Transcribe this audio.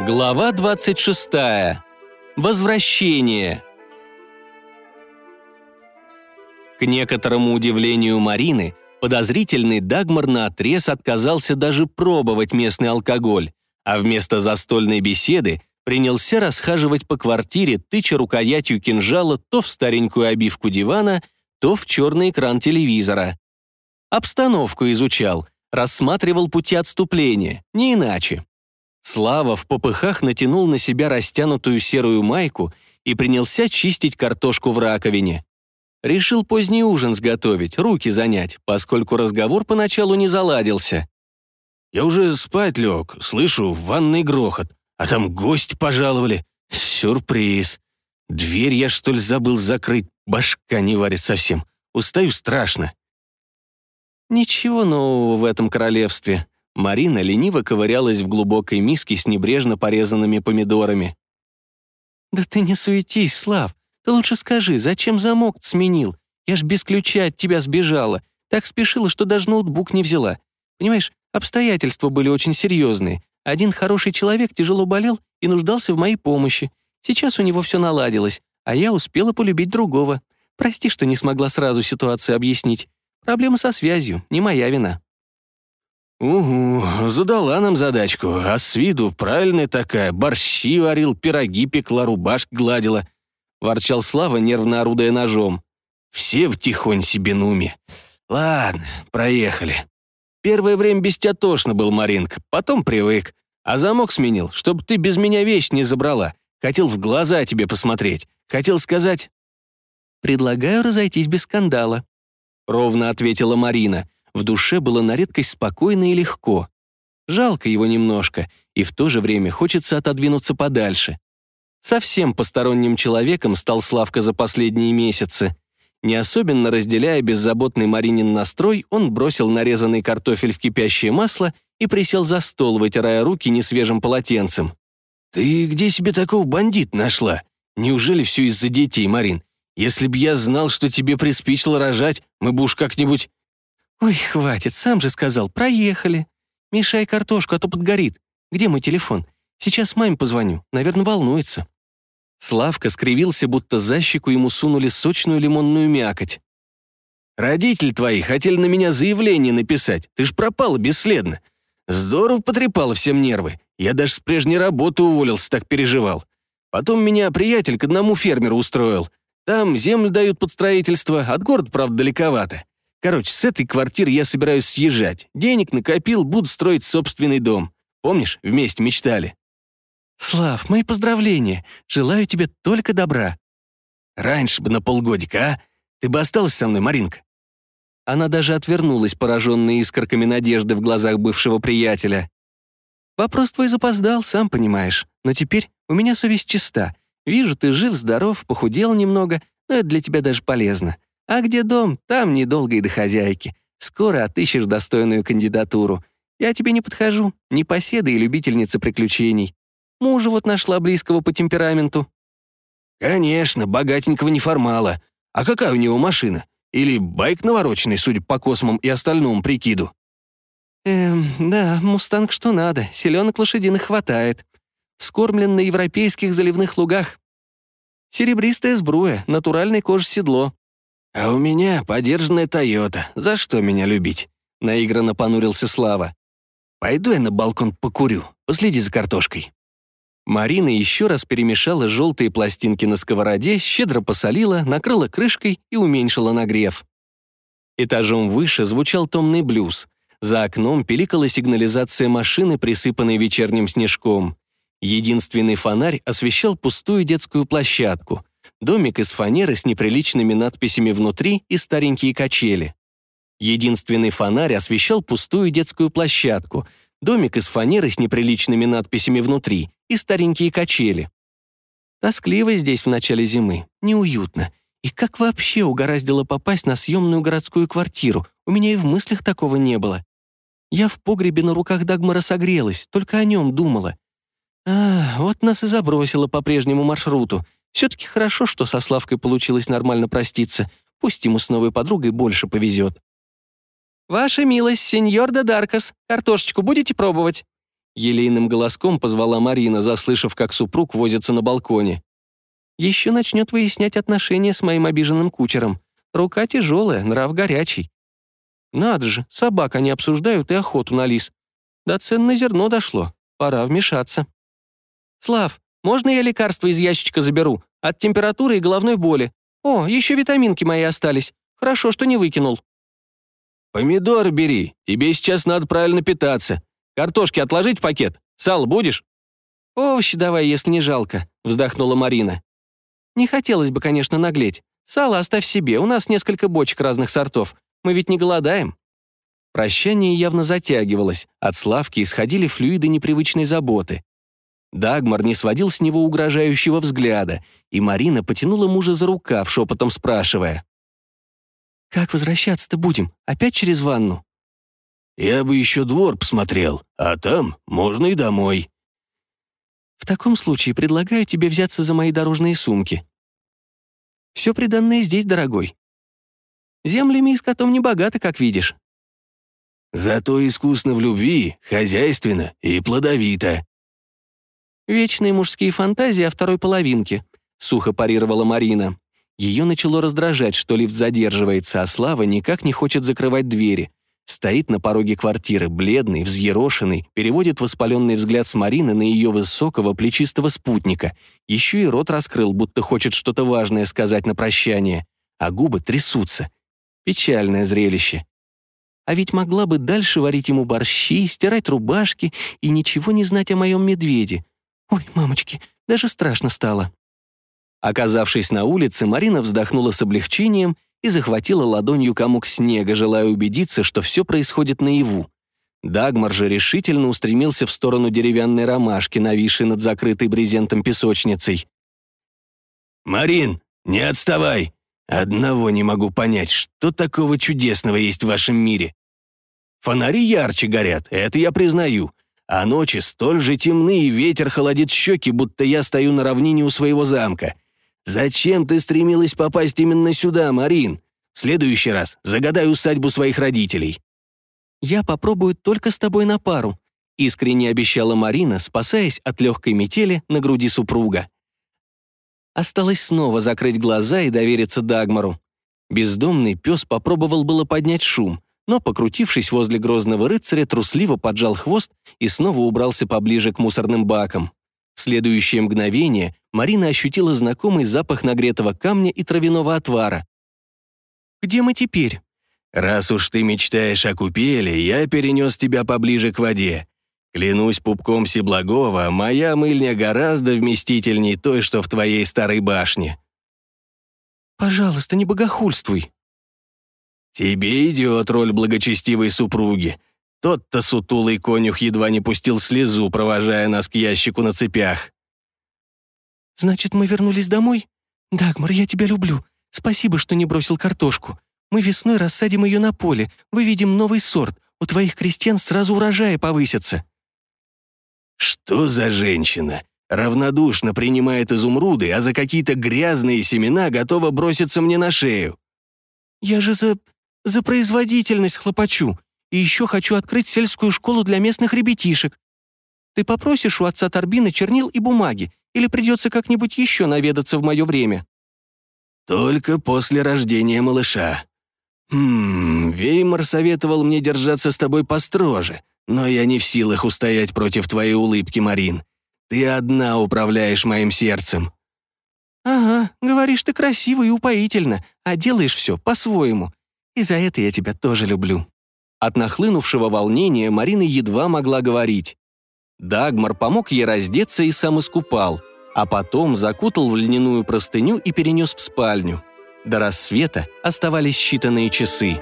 Глава 26. Возвращение. К некоторому удивлению Марины, подозрительный Дагмар наотрез отказался даже пробовать местный алкоголь, а вместо застольной беседы принялся расхаживать по квартире, тыча рукоятью кинжала то в старенькую обивку дивана, то в черный экран телевизора. Обстановку изучал, рассматривал пути отступления, не иначе. Слава в попыхах натянул на себя растянутую серую майку и принялся чистить картошку в раковине. Решил поздний ужин сготовить, руки занять, поскольку разговор поначалу не заладился. «Я уже спать лег, слышу в ванной грохот, а там гость пожаловали. Сюрприз. Дверь я, что ли, забыл закрыть, башка не варит совсем. Устаю страшно». Ничего нового в этом королевстве. Марина лениво ковырялась в глубокой миске с небрежно порезанными помидорами. «Да ты не суетись, Слав. Ты лучше скажи, зачем замок сменил? Я ж без ключа от тебя сбежала. Так спешила, что даже ноутбук не взяла. Понимаешь, обстоятельства были очень серьезные. Один хороший человек тяжело болел и нуждался в моей помощи. Сейчас у него все наладилось, а я успела полюбить другого. Прости, что не смогла сразу ситуацию объяснить. Проблема со связью, не моя вина». «Угу, задала нам задачку, а с виду правильная такая, борщи варил, пироги пекла, рубашки гладила», — ворчал Слава, нервно орудая ножом. «Все втихонь себе нуме. Ладно, проехали. Первое время без тебя тошно был, Маринка, потом привык. А замок сменил, чтобы ты без меня вещь не забрала. Хотел в глаза тебе посмотреть. Хотел сказать...» «Предлагаю разойтись без скандала», — ровно ответила Марина. В душе было на редкость спокойно и легко. Жалко его немножко, и в то же время хочется отодвинуться подальше. Совсем посторонним человеком стал Славка за последние месяцы. Не особенно разделяя беззаботный Маринин настрой, он бросил нарезанный картофель в кипящее масло и присел за стол, вытирая руки несвежим полотенцем. «Ты где себе такого бандит нашла? Неужели все из-за детей, Марин? Если б я знал, что тебе приспичило рожать, мы бы уж как-нибудь...» «Ой, хватит, сам же сказал, проехали. Мешай картошку, а то подгорит. Где мой телефон? Сейчас маме позвоню, наверное, волнуется». Славка скривился, будто за щеку ему сунули сочную лимонную мякоть. «Родители твои хотели на меня заявление написать, ты ж пропала бесследно. Здорово потрепала всем нервы. Я даже с прежней работы уволился, так переживал. Потом меня приятель к одному фермеру устроил. Там землю дают под строительство, от города, правда, далековато. Короче, с этой квартиры я собираюсь съезжать. Денег накопил, буду строить собственный дом. Помнишь, вместе мечтали?» «Слав, мои поздравления. Желаю тебе только добра». «Раньше бы на полгодика, а? Ты бы осталась со мной, Маринка?» Она даже отвернулась, пораженная искорками надежды в глазах бывшего приятеля. «Вопрос твой запоздал, сам понимаешь. Но теперь у меня совесть чиста. Вижу, ты жив, здоров, похудел немного, но это для тебя даже полезно. А где дом, там недолго и до хозяйки. Скоро отыщешь достойную кандидатуру. Я тебе не подхожу, не поседа и любительница приключений. Мужа вот нашла близкого по темпераменту». «Конечно, богатенького неформала. А какая у него машина? Или байк навороченный, судя по космам и остальному прикиду?» «Эм, да, мустанг что надо, селенок лошадиных хватает. Скормлен на европейских заливных лугах. Серебристая сбруя, натуральной кожи седло. «А у меня подержанная Тойота. За что меня любить?» Наигранно понурился Слава. «Пойду я на балкон покурю. Последи за картошкой». Марина еще раз перемешала желтые пластинки на сковороде, щедро посолила, накрыла крышкой и уменьшила нагрев. Этажом выше звучал томный блюз. За окном пиликала сигнализация машины, присыпанной вечерним снежком. Единственный фонарь освещал пустую детскую площадку домик из фанеры с неприличными надписями внутри и старенькие качели. Единственный фонарь освещал пустую детскую площадку, домик из фанеры с неприличными надписями внутри и старенькие качели. Тоскливо здесь в начале зимы, неуютно. И как вообще угораздило попасть на съемную городскую квартиру? У меня и в мыслях такого не было. Я в погребе на руках Дагмара согрелась, только о нем думала. А, вот нас и забросило по прежнему маршруту. Все-таки хорошо, что со Славкой получилось нормально проститься. Пусть ему с новой подругой больше повезет. «Ваша милость, сеньор де Даркас, картошечку будете пробовать?» Елейным голоском позвала Марина, заслышав, как супруг возится на балконе. «Еще начнет выяснять отношения с моим обиженным кучером. Рука тяжелая, нрав горячий. Надо же, собак они обсуждают и охоту на лис. До цен на зерно дошло. Пора вмешаться. Слав, можно я лекарство из ящичка заберу? От температуры и головной боли. О, еще витаминки мои остались. Хорошо, что не выкинул. Помидоры бери. Тебе сейчас надо правильно питаться. Картошки отложить в пакет? Сало будешь?» «Овощи давай, если не жалко», — вздохнула Марина. «Не хотелось бы, конечно, наглеть. Сало оставь себе, у нас несколько бочек разных сортов. Мы ведь не голодаем». Прощание явно затягивалось, от Славки исходили флюиды непривычной заботы. Дагмар не сводил с него угрожающего взгляда, и Марина потянула мужа за рукав, шепотом спрашивая. «Как возвращаться-то будем? Опять через ванну?» Я бы еще двор посмотрел, а там можно и домой». «В таком случае предлагаю тебе взяться за мои дорожные сумки. Все приданное здесь, дорогой. Землями и скотом не богато, как видишь». «Зато искусно в любви, хозяйственно и плодовито». «Вечные мужские фантазии о второй половинке», — сухо парировала Марина. Ее начало раздражать, что лифт задерживается, а Слава никак не хочет закрывать двери. Стоит на пороге квартиры, бледный, взъерошенный, переводит воспаленный взгляд с Марины на ее высокого, плечистого спутника. Еще и рот раскрыл, будто хочет что-то важное сказать на прощание. А губы трясутся. Печальное зрелище. А ведь могла бы дальше варить ему борщи, стирать рубашки и ничего не знать о моем медведе. Ой, мамочки, даже страшно стало. Оказавшись на улице, Марина вздохнула с облегчением и захватила ладонью комок снега, желая убедиться, что все происходит наяву. Дагмар же решительно устремился в сторону деревянной ромашки, нависшей над закрытой брезентом песочницей. «Марин, не отставай! Одного не могу понять, что такого чудесного есть в вашем мире. Фонари ярче горят, это я признаю, а ночи столь же темны, и ветер холодит щеки, будто я стою на равнине у своего замка. «Зачем ты стремилась попасть именно сюда, Марин? В следующий раз загадай усадьбу своих родителей». «Я попробую только с тобой на пару», — искренне обещала Марина, спасаясь от легкой метели на груди супруга. Осталось снова закрыть глаза и довериться Дагмару. Бездомный пес попробовал было поднять шум, но, покрутившись возле грозного рыцаря, трусливо поджал хвост и снова убрался поближе к мусорным бакам. В следующее мгновение Марина ощутила знакомый запах нагретого камня и травяного отвара. «Где мы теперь?» «Раз уж ты мечтаешь о купели, я перенес тебя поближе к воде. Клянусь пупком Всеблагого, моя мыльня гораздо вместительней той, что в твоей старой башне». «Пожалуйста, не богохульствуй». «Тебе идет роль благочестивой супруги. Тот-то сутулый конюх едва не пустил слезу, провожая нас к ящику на цепях. «Значит, мы вернулись домой? Дагмар, я тебя люблю. Спасибо, что не бросил картошку. Мы весной рассадим ее на поле, выведем новый сорт. У твоих крестьян сразу урожаи повысятся». «Что за женщина? Равнодушно принимает изумруды, а за какие-то грязные семена готова броситься мне на шею». «Я же за... за производительность хлопочу. И еще хочу открыть сельскую школу для местных ребятишек. Ты попросишь у отца Торбина чернил и бумаги, или придется как-нибудь еще наведаться в мое время?» «Только после рождения малыша. Хм, Веймар советовал мне держаться с тобой построже, но я не в силах устоять против твоей улыбки, Марин. Ты одна управляешь моим сердцем». «Ага, говоришь ты красиво и упоительно, а делаешь все по-своему. И за это я тебя тоже люблю». От нахлынувшего волнения Марина едва могла говорить. Дагмар помог ей раздеться и сам искупал, а потом закутал в льняную простыню и перенес в спальню. До рассвета оставались считанные часы.